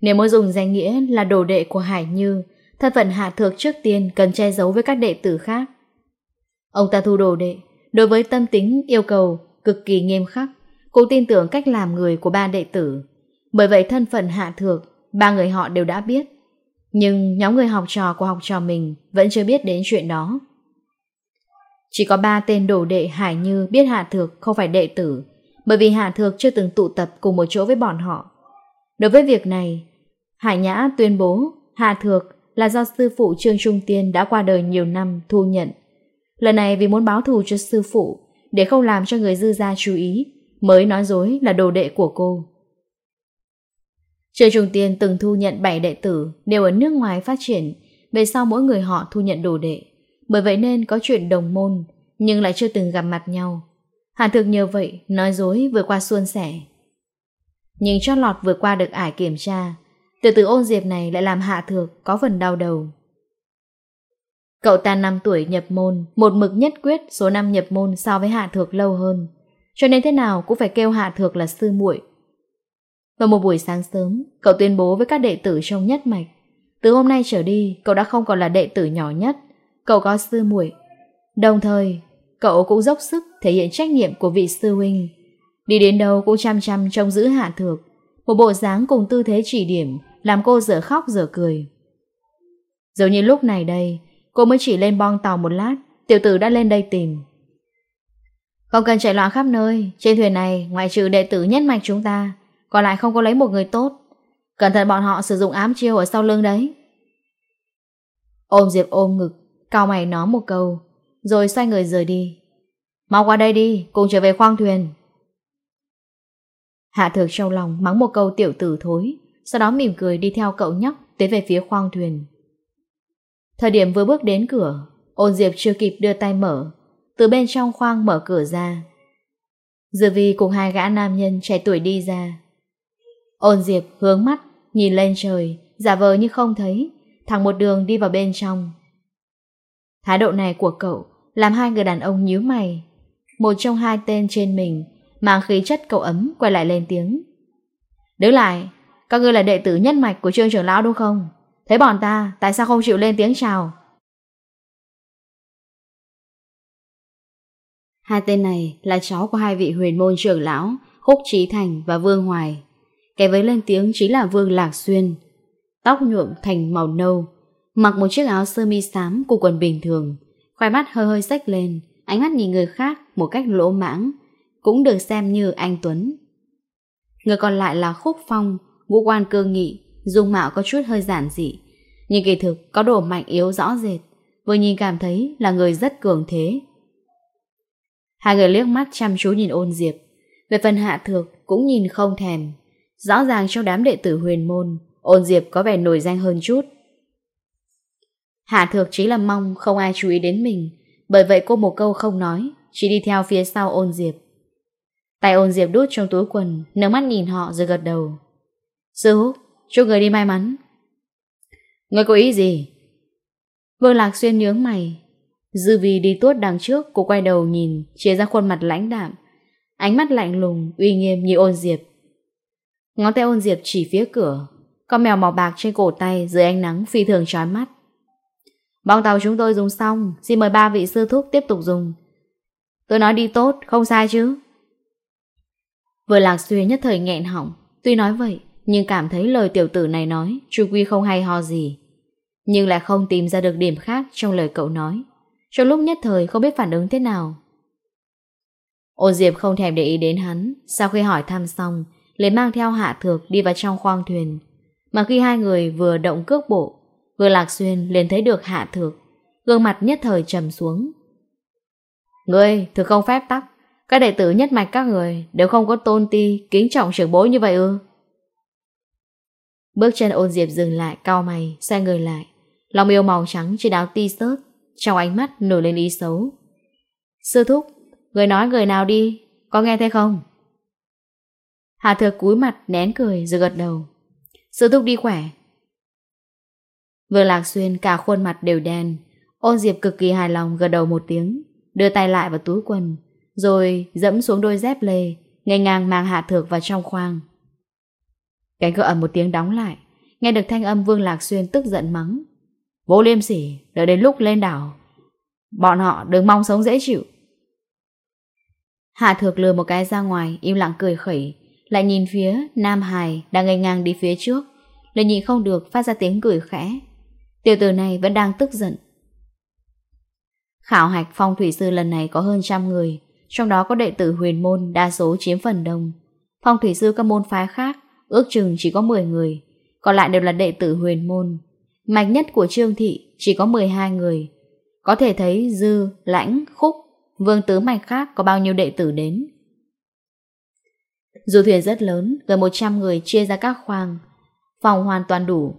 Nếu muốn dùng danh nghĩa là đồ đệ của Hải Như, thân phận Hạ Thược trước tiên cần che giấu với các đệ tử khác. Ông ta thu đồ đệ, đối với tâm tính yêu cầu cực kỳ nghiêm khắc, cô tin tưởng cách làm người của ba đệ tử. Bởi vậy thân phận hạ thược, ba người họ đều đã biết. Nhưng nhóm người học trò của học trò mình vẫn chưa biết đến chuyện đó. Chỉ có ba tên đồ đệ Hải Như biết Hạ Thược không phải đệ tử, bởi vì Hạ Thược chưa từng tụ tập cùng một chỗ với bọn họ. Đối với việc này, Hải Nhã tuyên bố Hạ Thược là do sư phụ Trương Trung Tiên đã qua đời nhiều năm thu nhận Lần này vì muốn báo thù cho sư phụ, để không làm cho người dư gia chú ý, mới nói dối là đồ đệ của cô. Trời trùng Tiên từng thu nhận 7 đệ tử đều ở nước ngoài phát triển, về sau mỗi người họ thu nhận đồ đệ. Bởi vậy nên có chuyện đồng môn, nhưng lại chưa từng gặp mặt nhau. Hàn thực nhờ vậy, nói dối vừa qua xuân sẻ. Nhưng cho lọt vừa qua được ải kiểm tra, từ từ ôn diệp này lại làm hạ thược có phần đau đầu. Cậu ta 5 tuổi nhập môn, một mực nhất quyết số năm nhập môn so với Hạ Thược lâu hơn. Cho nên thế nào cũng phải kêu Hạ Thược là sư muội. Vào một buổi sáng sớm, cậu tuyên bố với các đệ tử trong nhất mạch. Từ hôm nay trở đi, cậu đã không còn là đệ tử nhỏ nhất, cậu có sư muội. Đồng thời, cậu cũng dốc sức thể hiện trách nhiệm của vị sư huynh. Đi đến đâu cũng chăm chăm trông giữ Hạ Thược, một bộ dáng cùng tư thế chỉ điểm làm cô dở khóc dở cười. Giống như lúc này đây, Cô mới chỉ lên bong tàu một lát Tiểu tử đã lên đây tìm. Không cần chạy loạn khắp nơi Trên thuyền này ngoại trừ đệ tử nhất mạch chúng ta Còn lại không có lấy một người tốt. Cẩn thận bọn họ sử dụng ám chiêu ở sau lưng đấy. Ôm Diệp ôm ngực Cao mày nói một câu Rồi xoay người rời đi. Mau qua đây đi, cùng trở về khoang thuyền. Hạ thược trong lòng mắng một câu tiểu tử thối Sau đó mỉm cười đi theo cậu nhóc Tiến về phía khoang thuyền. Thời điểm vừa bước đến cửa, ôn diệp chưa kịp đưa tay mở, từ bên trong khoang mở cửa ra. Dư vi cùng hai gã nam nhân trẻ tuổi đi ra. Ôn diệp hướng mắt, nhìn lên trời, giả vờ như không thấy, thẳng một đường đi vào bên trong. Thái độ này của cậu làm hai người đàn ông nhíu mày. Một trong hai tên trên mình mang khí chất cậu ấm quay lại lên tiếng. Đứng lại, các ngươi là đệ tử nhất mạch của trương trưởng lão đúng không? Thế bọn ta tại sao không chịu lên tiếng chào? Hai tên này là cháu của hai vị huyền môn trưởng lão Khúc Trí Thành và Vương Hoài. Kẻ với lên tiếng chính là Vương Lạc Xuyên. Tóc nhuộm thành màu nâu, mặc một chiếc áo sơ mi xám của quần bình thường. Khoai mắt hơi hơi xách lên, ánh mắt nhìn người khác một cách lỗ mãng, cũng được xem như anh Tuấn. Người còn lại là Khúc Phong, ngũ quan cơ nghị, dung mạo có chút hơi giản dị, nhưng kỳ thực có độ mạnh yếu rõ rệt, vừa nhìn cảm thấy là người rất cường thế. Hai người liếc mắt chăm chú nhìn ôn diệp, về phần hạ thược cũng nhìn không thèm. Rõ ràng trong đám đệ tử huyền môn, ôn diệp có vẻ nổi danh hơn chút. Hạ thược chỉ là mong không ai chú ý đến mình, bởi vậy cô một câu không nói, chỉ đi theo phía sau ôn diệp. Tay ôn diệp đút trong túi quần, nở mắt nhìn họ rồi gật đầu. Sư húc, Chúc người đi may mắn. Người có ý gì? Vương Lạc Xuyên nhướng mày. Dư vì đi tuốt đằng trước, Cô quay đầu nhìn, Chia ra khuôn mặt lãnh đạm. Ánh mắt lạnh lùng, Uy nghiêm như ôn diệp. Ngón tay ôn diệp chỉ phía cửa Con mèo màu bạc trên cổ tay Dưới ánh nắng phi thường trói mắt. Bong tàu chúng tôi dùng xong, Xin mời ba vị sư thúc tiếp tục dùng. Tôi nói đi tốt, Không sai chứ? Vừa Lạc Xuyên nhất thời nghẹn hỏng Tuy nói vậy nhưng cảm thấy lời tiểu tử này nói, Chu Quy không hay ho gì. Nhưng lại không tìm ra được điểm khác trong lời cậu nói. Trong lúc nhất thời, không biết phản ứng thế nào. Ôn Diệp không thèm để ý đến hắn. Sau khi hỏi thăm xong, liền mang theo hạ thược đi vào trong khoang thuyền. Mà khi hai người vừa động cước bộ, Vừa lạc xuyên liền thấy được hạ thược. Gương mặt nhất thời trầm xuống. Ngươi thực không phép tắc. Các đệ tử nhất mạch các người Đều không có tôn ti, Kính trọng trưởng bối như vậy ư? Bước chân ôn diệp dừng lại Cao mày, xoay người lại. Lòng yêu màu trắng trên áo t-shirt, Trong ánh mắt nổi lên ý xấu. Sư thúc, Người nói người nào đi, Có nghe thấy không? Hà thừa cúi mặt, nén cười, rồi gật đầu. Sư thúc đi khỏe. Vương lạc xuyên, cả khuôn mặt đều đen. Ôn diệp cực kỳ hài lòng, gật đầu một tiếng, Đưa tay lại vào túi quần, Rồi dẫm xuống đôi dép lê Ngay ngang mang hạ thược vào trong khoang. Cánh cửa ầm một tiếng đóng lại. Nghe được thanh âm Vương Lạc Xuyên tức giận mắng. Vô liêm sỉ, Đợi đến lúc lên đảo. Bọn họ đừng mong sống dễ chịu. Hạ thược lừa một cái ra ngoài, Im lặng cười khẩy. Lại nhìn phía Nam Hải Đang ngây ngang đi phía trước. Lời nhìn không được phát ra tiếng cười khẽ. Tiểu tử này vẫn đang tức giận. Khảo hạch phong thủy sư lần này có hơn trăm người, Trong đó có đệ tử huyền môn Đa số chiếm phần đông. Phong thủy sư các môn phái khác ước chừng chỉ có 10 người, còn lại đều là đệ tử huyền môn. Mạch nhất của Trương Thị chỉ có 12 người. Có thể thấy Dư, Lãnh, Khúc, Vương Tứ Mạch khác có bao nhiêu đệ tử đến. Dù thuyền rất lớn, gần 100 người chia ra các khoang, phòng hoàn toàn đủ.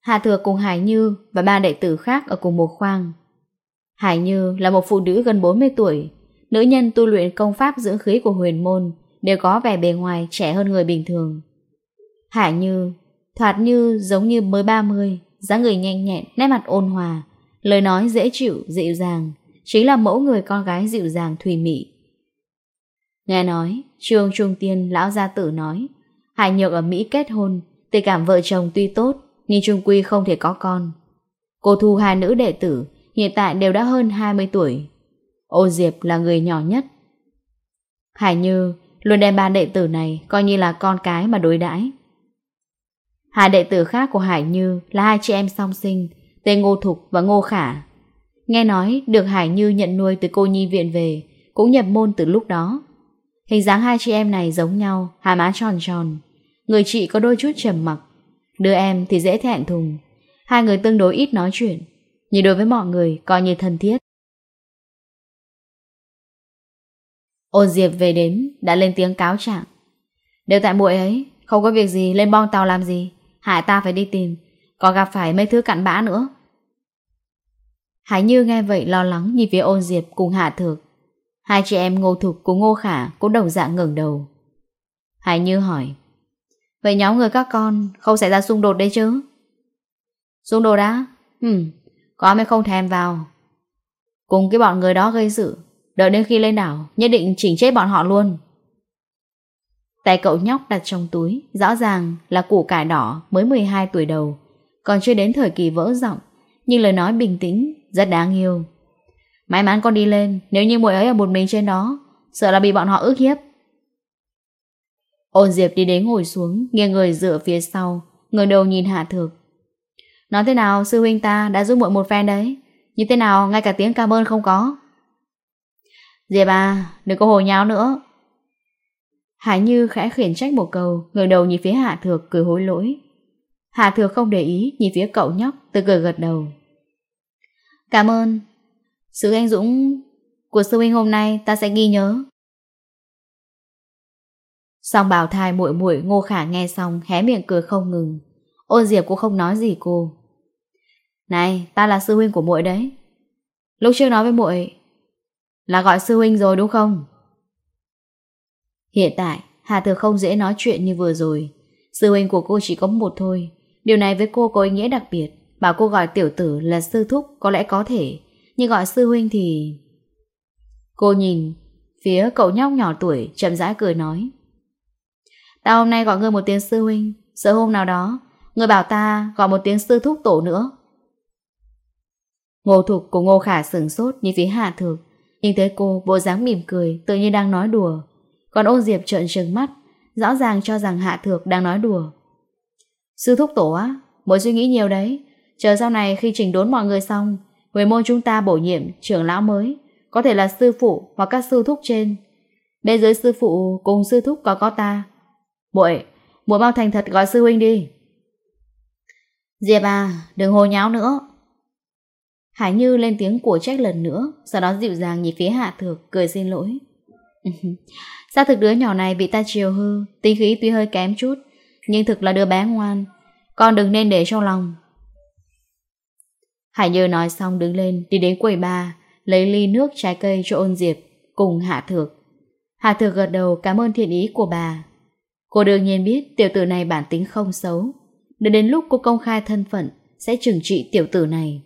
Hà Thừa cùng Hải Như và ba đệ tử khác ở cùng một khoang. Hải Như là một phụ nữ gần 40 tuổi, nữ nhân tu luyện công pháp dưỡng khí của huyền môn đều có vẻ bề ngoài trẻ hơn người bình thường. Hạ Như, thoạt như giống như mới 30, dáng người nhanh nhẹn, nét mặt ôn hòa, lời nói dễ chịu, dịu dàng, chính là mẫu người con gái dịu dàng thùy mị. Nghe nói, Trương Trung Tiên lão gia tử nói, Hải Nhược ở Mỹ kết hôn, tình cảm vợ chồng tuy tốt, nhưng Trung Quy không thể có con. Cô thu hai nữ đệ tử, hiện tại đều đã hơn 20 tuổi. Ô Diệp là người nhỏ nhất. Hải Như luôn đem ba đệ tử này coi như là con cái mà đối đãi. Hai đệ tử khác của Hải Như là hai chị em song sinh, tên Ngô Thục và Ngô Khả. Nghe nói được Hải Như nhận nuôi từ cô nhi viện về, cũng nhập môn từ lúc đó. Hình dáng hai chị em này giống nhau, hàm má tròn tròn. Người chị có đôi chút trầm mặc, đứa em thì dễ thẹn thùng. Hai người tương đối ít nói chuyện, nhưng đối với mọi người coi như thân thiết. Ôn Diệp về đến đã lên tiếng cáo trạng. Đều tại muội ấy, không có việc gì lên bong tàu làm gì. Hải ta phải đi tìm, Có gặp phải mấy thứ cặn bã nữa. Hải Như nghe vậy lo lắng Nhìn phía ôn diệp cùng Hạ Thược. Hai chị em Ngô Thục cùng Ngô Khả Cũng đồng dạng ngừng đầu. Hải Như hỏi, Vậy nhóm người các con không xảy ra xung đột đấy chứ? Xung đột đã Ừ Có mới không thèm vào. Cùng cái bọn người đó gây sự, Đợi đến khi lên đảo, Nhất định chỉnh chết bọn họ luôn. Tay cậu nhóc đặt trong túi, rõ ràng là củ cải đỏ mới 12 tuổi đầu, còn chưa đến thời kỳ vỡ giọng, nhưng lời nói bình tĩnh, rất đáng yêu. May mắn con đi lên, nếu như muội ấy ở một mình trên đó, sợ là bị bọn họ ức hiếp. Ôn Diệp đi đến ngồi xuống, nghe người dựa phía sau, người đầu nhìn Hạ Thược. Nói thế nào sư huynh ta đã giúp muội một phen đấy, như thế nào ngay cả tiếng cảm ơn không có. Diệp à, đừng có hồ nháo nữa, Hải Như khẽ khiển trách một câu, ngẩng đầu nhìn phía Hạ Thược cười hối lỗi. Hạ Thược không để ý, nhìn phía cậu nhóc, từ cười gật đầu. Cảm ơn. Sự anh Dũng của sư huynh hôm nay ta sẽ ghi nhớ. Song bảo thai muội muội Ngô Khả nghe xong hé miệng cười không ngừng. Ôn Diệp cũng không nói gì cô. Này, ta là sư huynh của muội đấy. Lúc trước nói với muội là gọi sư huynh rồi đúng không? Hiện tại, Hà Thừa không dễ nói chuyện như vừa rồi. Sư huynh của cô chỉ có một thôi. Điều này với cô có ý nghĩa đặc biệt. Bảo cô gọi tiểu tử là sư thúc có lẽ có thể. Nhưng gọi sư huynh thì... Cô nhìn, phía cậu nhóc nhỏ tuổi chậm rãi cười nói. Ta hôm nay gọi ngươi một tiếng sư huynh, sợ hôm nào đó, ngươi bảo ta gọi một tiếng sư thúc tổ nữa. Ngô Thục của Ngô Khả sừng sốt như phía Hạ Thược, nhìn thấy cô bộ dáng mỉm cười tự nhiên đang nói đùa. Còn ô Diệp trợn trừng mắt, rõ ràng cho rằng Hạ Thược đang nói đùa. Sư thúc tổ á, mỗi suy nghĩ nhiều đấy. Chờ sau này khi trình đốn mọi người xong, người môn chúng ta bổ nhiệm trưởng lão mới, có thể là sư phụ hoặc các sư thúc trên. Bên dưới sư phụ cùng sư thúc có có ta. bội muội mau thành thật gọi sư huynh đi. Diệp à, đừng hồ nháo nữa. Hải Như lên tiếng của trách lần nữa, sau đó dịu dàng nhìn phía Hạ Thược, cười xin lỗi. *laughs* Xác thực đứa nhỏ này bị ta chiều hư, Tính khí tuy hơi kém chút, Nhưng thực là đứa bé ngoan, Con đừng nên để trong lòng. Hải Như nói xong đứng lên, Đi đến quầy ba Lấy ly nước trái cây cho ôn diệp Cùng Hạ Thược. Hạ Thược gật đầu cảm ơn thiện ý của bà. Cô đương nhiên biết tiểu tử này bản tính không xấu Nếu đến lúc cô công khai thân phận, Sẽ trừng trị tiểu tử này.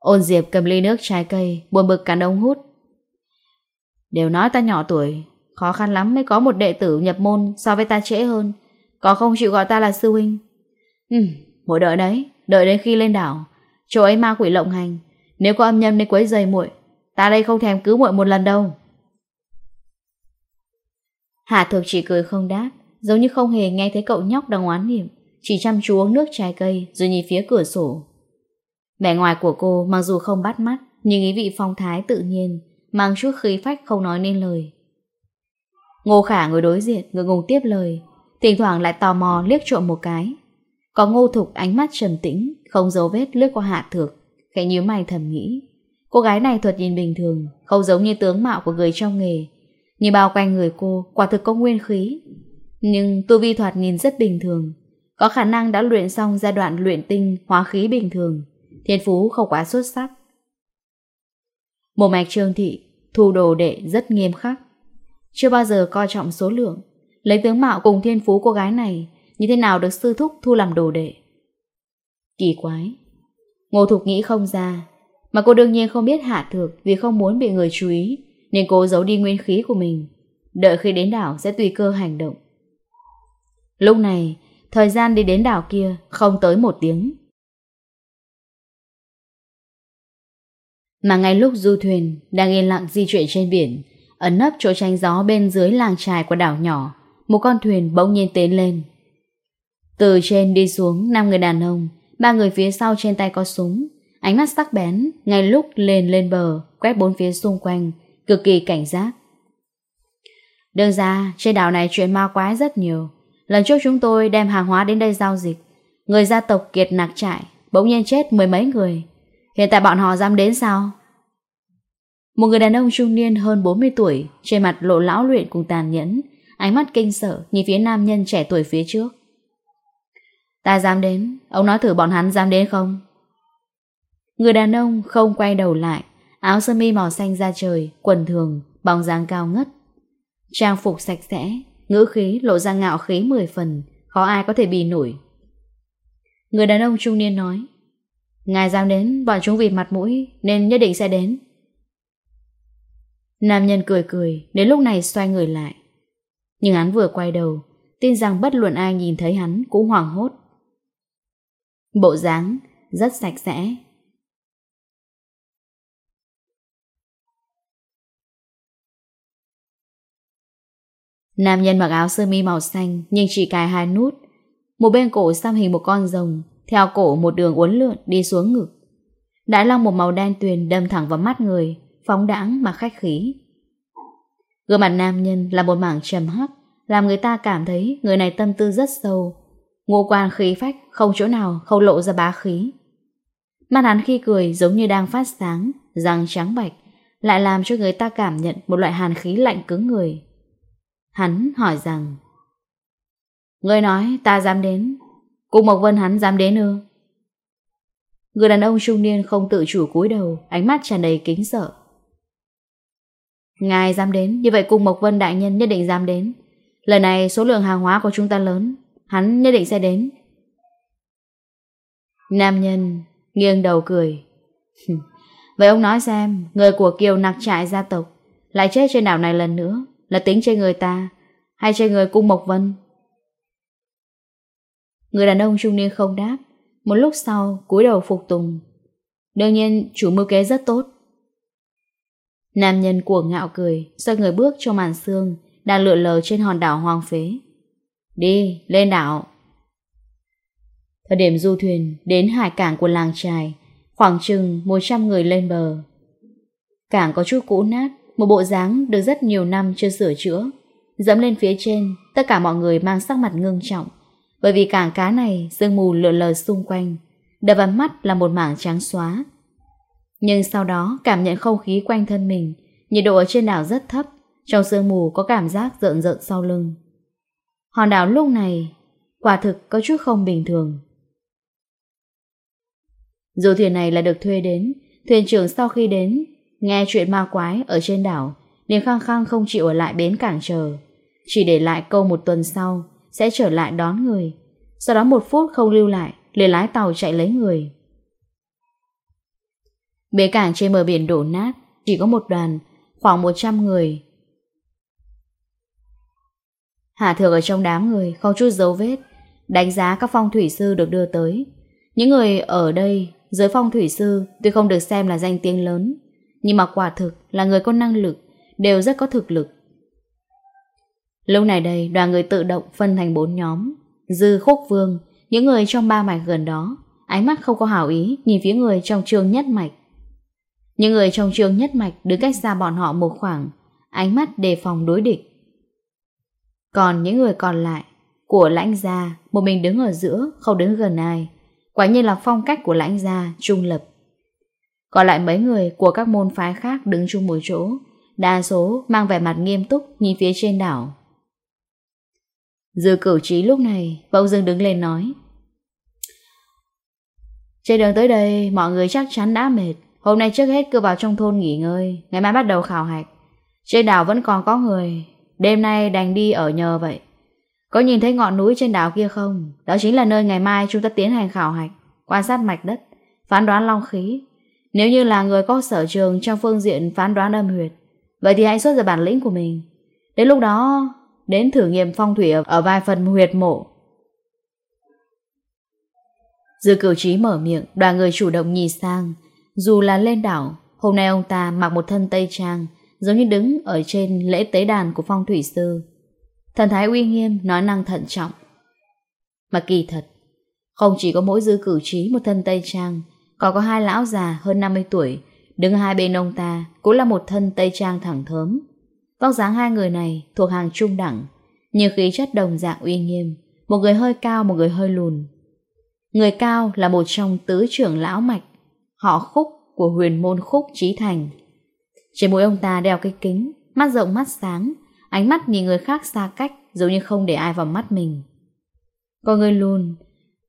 Ôn Diệp cầm ly nước trái cây, buồn bực cắn ống hút. Đều nói ta nhỏ tuổi, khó khăn lắm mới có một đệ tử nhập môn so với ta trễ hơn. Có không chịu gọi ta là sư huynh? Ừ, mỗi đợi đấy, đợi đến khi lên đảo. Chỗ ấy ma quỷ lộng hành, nếu có âm nhâm nên quấy dày muội, ta đây không thèm cứu muội một lần đâu. Hạ Thược chỉ cười không đáp, giống như không hề nghe thấy cậu nhóc đang oán niệm, chỉ chăm chú uống nước trái cây rồi nhìn phía cửa sổ. Vẻ ngoài của cô mặc dù không bắt mắt, nhưng ý vị phong thái tự nhiên, mang chút khí phách không nói nên lời. Ngô Khả ngồi đối diện, ngồi ngùng tiếp lời, thỉnh thoảng lại tò mò liếc trộm một cái. Có ngô thục ánh mắt trầm tĩnh, không dấu vết lướt qua hạ thược, khẽ nhíu mày thầm nghĩ. Cô gái này thuật nhìn bình thường, không giống như tướng mạo của người trong nghề. Như bao quanh người cô, quả thực có nguyên khí. Nhưng tu vi thoạt nhìn rất bình thường, có khả năng đã luyện xong giai đoạn luyện tinh hóa khí bình thường. Thiên phú không quá xuất sắc. Một mạch trương thị, thu đồ đệ rất nghiêm khắc. Chưa bao giờ coi trọng số lượng. Lấy tướng mạo cùng thiên phú cô gái này, như thế nào được sư thúc thu làm đồ đệ? Kỳ quái. Ngô Thục nghĩ không ra, mà cô đương nhiên không biết hạ thược vì không muốn bị người chú ý, nên cô giấu đi nguyên khí của mình. Đợi khi đến đảo sẽ tùy cơ hành động. Lúc này, thời gian đi đến đảo kia không tới một tiếng. Mà ngay lúc du thuyền đang yên lặng di chuyển trên biển, ẩn nấp chỗ tránh gió bên dưới làng trài của đảo nhỏ, một con thuyền bỗng nhiên tiến lên. Từ trên đi xuống năm người đàn ông, ba người phía sau trên tay có súng, ánh mắt sắc bén, ngay lúc lên lên bờ, quét bốn phía xung quanh, cực kỳ cảnh giác. đơn ra, trên đảo này chuyện ma quái rất nhiều. Lần trước chúng tôi đem hàng hóa đến đây giao dịch, người gia tộc kiệt nạc trại, bỗng nhiên chết mười mấy người, Hiện tại bọn họ dám đến sao? Một người đàn ông trung niên hơn 40 tuổi, trên mặt lộ lão luyện cùng tàn nhẫn, ánh mắt kinh sợ nhìn phía nam nhân trẻ tuổi phía trước. Ta dám đến, ông nói thử bọn hắn dám đến không? Người đàn ông không quay đầu lại, áo sơ mi màu xanh da trời, quần thường, bóng dáng cao ngất. Trang phục sạch sẽ, ngữ khí lộ ra ngạo khí mười phần, khó ai có thể bì nổi. Người đàn ông trung niên nói, Ngài dám đến, bọn chúng vì mặt mũi nên nhất định sẽ đến. Nam nhân cười cười, đến lúc này xoay người lại. Nhưng hắn vừa quay đầu, tin rằng bất luận ai nhìn thấy hắn cũng hoảng hốt. Bộ dáng rất sạch sẽ. Nam nhân mặc áo sơ mi màu xanh nhưng chỉ cài hai nút, một bên cổ xăm hình một con rồng, theo cổ một đường uốn lượn đi xuống ngực. Đại long một màu đen tuyền đâm thẳng vào mắt người, phóng đãng mà khách khí. Gương mặt nam nhân là một mảng trầm hắc, làm người ta cảm thấy người này tâm tư rất sâu. Ngô quan khí phách, không chỗ nào không lộ ra bá khí. Mặt hắn khi cười giống như đang phát sáng, răng trắng bạch, lại làm cho người ta cảm nhận một loại hàn khí lạnh cứng người. Hắn hỏi rằng, người nói ta dám đến, Cô Mộc Vân hắn dám đến ư? Người đàn ông trung niên không tự chủ cúi đầu, ánh mắt tràn đầy kính sợ. Ngài dám đến, như vậy cùng Mộc Vân Đại Nhân nhất định dám đến. Lần này số lượng hàng hóa của chúng ta lớn, hắn nhất định sẽ đến. Nam nhân nghiêng đầu cười. *laughs* Vậy ông nói xem, người của Kiều nặc trại gia tộc lại chết trên đảo này lần nữa là tính trên người ta hay trên người cung Mộc Vân? Người đàn ông trung niên không đáp. Một lúc sau cúi đầu phục tùng. Đương nhiên chủ mưu kế rất tốt. Nam nhân của ngạo cười Xoay người bước trong màn xương Đang lượn lờ trên hòn đảo hoang phế. Đi, lên đảo. Thời điểm du thuyền Đến hải cảng của làng trài Khoảng chừng 100 người lên bờ. Cảng có chút cũ nát Một bộ dáng được rất nhiều năm chưa sửa chữa. Dẫm lên phía trên Tất cả mọi người mang sắc mặt ngưng trọng. Bởi vì cảng cá này sương mù lượn lờ xung quanh, đập vào mắt là một mảng trắng xóa. Nhưng sau đó cảm nhận không khí quanh thân mình, nhiệt độ ở trên đảo rất thấp, trong sương mù có cảm giác rợn rợn sau lưng. Hòn đảo lúc này, quả thực có chút không bình thường. Dù thuyền này là được thuê đến, thuyền trưởng sau khi đến, nghe chuyện ma quái ở trên đảo, liền khăng khăng không chịu ở lại bến cảng chờ. Chỉ để lại câu một tuần sau, sẽ trở lại đón người. Sau đó một phút không lưu lại, liền lái tàu chạy lấy người. Bế cảng trên bờ biển đổ nát, chỉ có một đoàn, khoảng 100 người. Hạ thược ở trong đám người, không chút dấu vết, đánh giá các phong thủy sư được đưa tới. Những người ở đây, dưới phong thủy sư, tuy không được xem là danh tiếng lớn, nhưng mà quả thực là người có năng lực, đều rất có thực lực. Lúc này đây, đoàn người tự động phân thành bốn nhóm. Dư khúc vương, những người trong ba mạch gần đó, ánh mắt không có hảo ý nhìn phía người trong trường nhất mạch. Những người trong trường nhất mạch đứng cách xa bọn họ một khoảng, ánh mắt đề phòng đối địch. Còn những người còn lại, của lãnh gia, một mình đứng ở giữa, không đứng gần ai. Quả nhiên là phong cách của lãnh gia, trung lập. Còn lại mấy người của các môn phái khác đứng chung một chỗ, đa số mang vẻ mặt nghiêm túc nhìn phía trên đảo. Dư cửu trí lúc này, bỗng dưng đứng lên nói. Trên đường tới đây, mọi người chắc chắn đã mệt. Hôm nay trước hết cứ vào trong thôn nghỉ ngơi, Ngày mai bắt đầu khảo hạch. Trên đảo vẫn còn có người, Đêm nay đành đi ở nhờ vậy. Có nhìn thấy ngọn núi trên đảo kia không? Đó chính là nơi ngày mai chúng ta tiến hành khảo hạch, Quan sát mạch đất, Phán đoán long khí. Nếu như là người có sở trường trong phương diện phán đoán âm huyệt, Vậy thì hãy xuất ra bản lĩnh của mình. Đến lúc đó đến thử nghiệm phong thủy ở vài phần huyệt mộ. Dư cửu trí mở miệng, đoàn người chủ động nhìn sang. Dù là lên đảo, hôm nay ông ta mặc một thân tây trang, giống như đứng ở trên lễ tế đàn của phong thủy sư. Thần thái uy nghiêm, nói năng thận trọng. Mà kỳ thật, không chỉ có mỗi dư cử trí một thân tây trang, còn có hai lão già hơn 50 tuổi, đứng hai bên ông ta cũng là một thân tây trang thẳng thớm, Vóc dáng hai người này thuộc hàng trung đẳng, nhưng khí chất đồng dạng uy nghiêm, một người hơi cao, một người hơi lùn. Người cao là một trong tứ trưởng lão mạch, họ khúc của huyền môn khúc trí thành. Trên mũi ông ta đeo cái kính, mắt rộng mắt sáng, ánh mắt nhìn người khác xa cách giống như không để ai vào mắt mình. Còn người lùn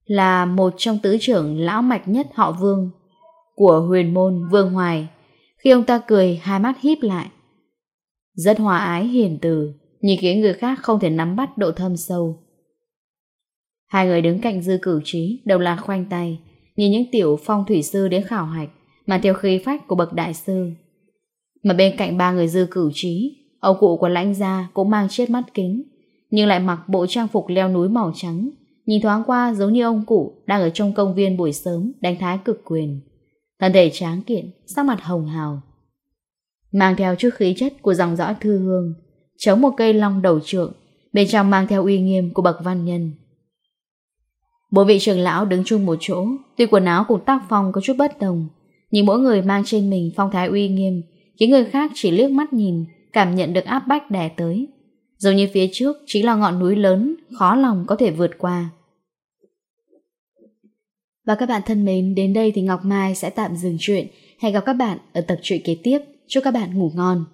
là một trong tứ trưởng lão mạch nhất họ vương của huyền môn Vương Hoài. Khi ông ta cười, hai mắt híp lại, rất hòa ái hiền từ, nhìn khiến người khác không thể nắm bắt độ thâm sâu. Hai người đứng cạnh dư cử trí, đầu là khoanh tay, nhìn những tiểu phong thủy sư đến khảo hạch, mà theo khí phách của bậc đại sư. Mà bên cạnh ba người dư cử trí, ông cụ của lãnh gia cũng mang chiếc mắt kính, nhưng lại mặc bộ trang phục leo núi màu trắng, nhìn thoáng qua giống như ông cụ đang ở trong công viên buổi sớm đánh thái cực quyền. Thân thể tráng kiện, sắc mặt hồng hào, mang theo chút khí chất của dòng dõi thư hương, chống một cây long đầu trượng, bên trong mang theo uy nghiêm của bậc văn nhân. Bốn vị trưởng lão đứng chung một chỗ, tuy quần áo cùng tác phong có chút bất đồng, nhưng mỗi người mang trên mình phong thái uy nghiêm, khiến người khác chỉ liếc mắt nhìn, cảm nhận được áp bách đè tới. Dường như phía trước chính là ngọn núi lớn, khó lòng có thể vượt qua. Và các bạn thân mến, đến đây thì Ngọc Mai sẽ tạm dừng chuyện. Hẹn gặp các bạn ở tập truyện kế tiếp. Chúc các bạn ngủ ngon.